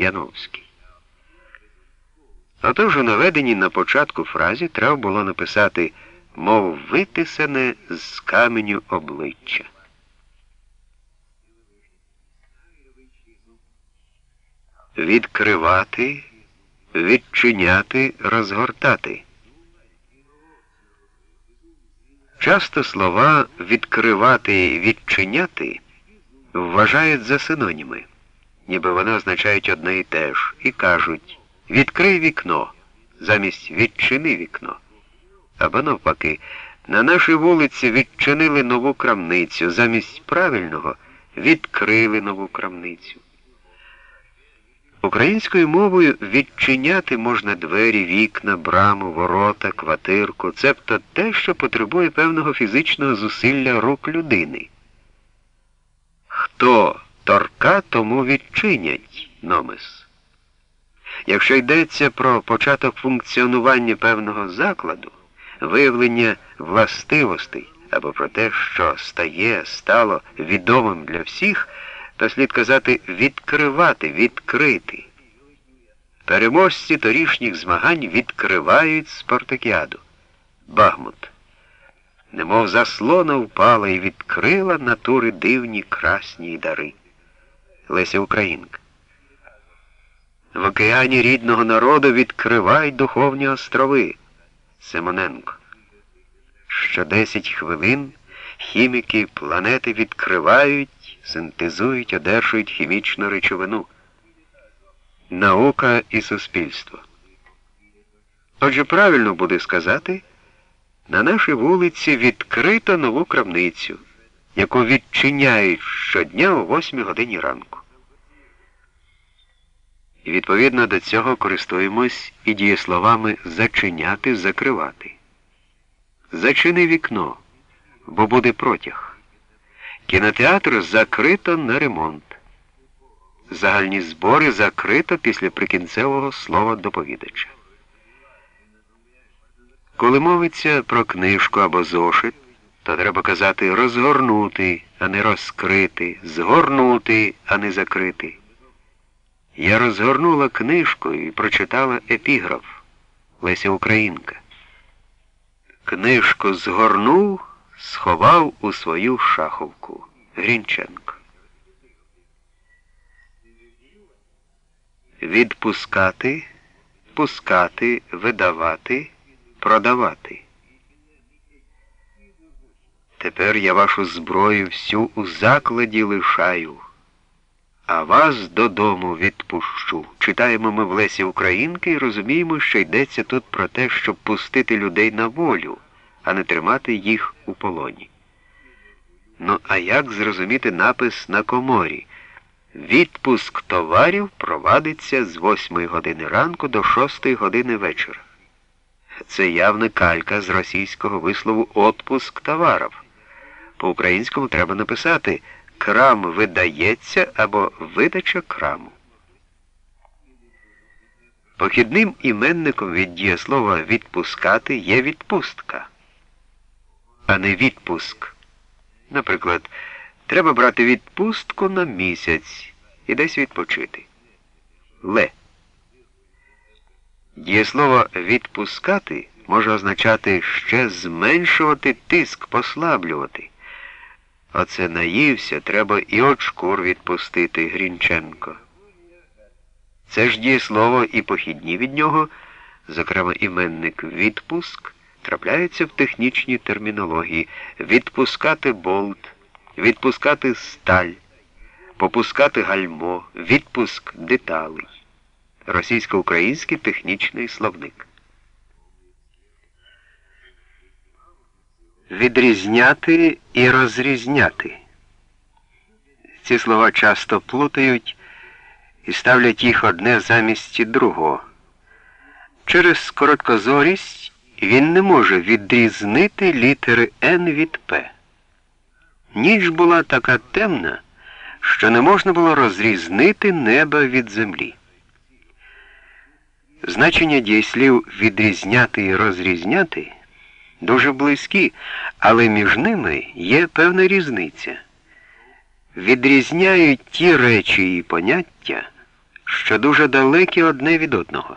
Яновський. Отож у наведеній на початку фразі треба було написати мов витисане з каменю обличчя. Відкривати, відчиняти, розгортати. Часто слова відкривати і відчиняти вважають за синоніми, ніби вони означають одне і те ж, і кажуть відкрий вікно замість відчини вікно. Або навпаки, на нашій вулиці відчинили нову крамницю, замість правильного відкрили нову крамницю. Українською мовою відчиняти можна двері, вікна, браму, ворота, квартирку, цебто те, що потребує певного фізичного зусилля рук людини. Хто торка, тому відчинять номис. Якщо йдеться про початок функціонування певного закладу, виявлення властивостей або про те, що стає, стало відомим для всіх, то слід казати відкривати, відкрити. Переможці торішніх змагань відкривають спартакіаду. Багмут. Немов заслона впала і відкрила натури дивні красні дари. Леся Українка. В океані рідного народу відкривай духовні острови. Симоненко. Що 10 хвилин хіміки планети відкривають, синтезують, одержують хімічну речовину. Наука і суспільство. Отже, правильно буде сказати, на нашій вулиці відкрито нову крамницю, яку відчиняють щодня о 8 годині ранку. І відповідно до цього користуємось і дієсловами зачиняти, закривати. Зачини вікно, бо буде протяг. Кінотеатр закрито на ремонт. Загальні збори закрито після прикінцевого слова доповідача. Коли мовиться про книжку або зошит, то треба казати розгорнути, а не розкрити, згорнути, а не закрити. Я розгорнула книжку і прочитала епіграф Леся Українка. Книжку згорнув, сховав у свою шаховку. Грінченко. Відпускати, пускати, видавати, продавати. Тепер я вашу зброю всю у закладі лишаю а вас додому відпущу. Читаємо ми в Лесі Українки і розуміємо, що йдеться тут про те, щоб пустити людей на волю, а не тримати їх у полоні. Ну, а як зрозуміти напис на коморі? Відпуск товарів провадиться з 8 години ранку до 6 години вечора. Це явна калька з російського вислову отпуск товарів. По-українському треба написати крам видається або видача краму. Похідним іменником від дієслова відпускати є відпустка, а не відпуск. Наприклад, треба брати відпустку на місяць і десь відпочити. Ле. Дієслово відпускати може означати ще зменшувати тиск, послаблювати. Оце наївся, треба і от шкур відпустити Грінченко. Це ж дієслово і похідні від нього, зокрема іменник відпуск, трапляються в технічній термінології відпускати болт, відпускати сталь, попускати гальмо, відпуск деталей. Російсько-український технічний словник. Відрізняти і розрізняти. Ці слова часто плутають і ставлять їх одне замість другого. Через короткозорість він не може відрізнити літери Н від П. Ніч була така темна, що не можна було розрізнити небо від землі. Значення дієслів відрізняти і розрізняти дуже близькі, але між ними є певна різниця. Відрізняють ті речі і поняття, що дуже далекі одне від одного.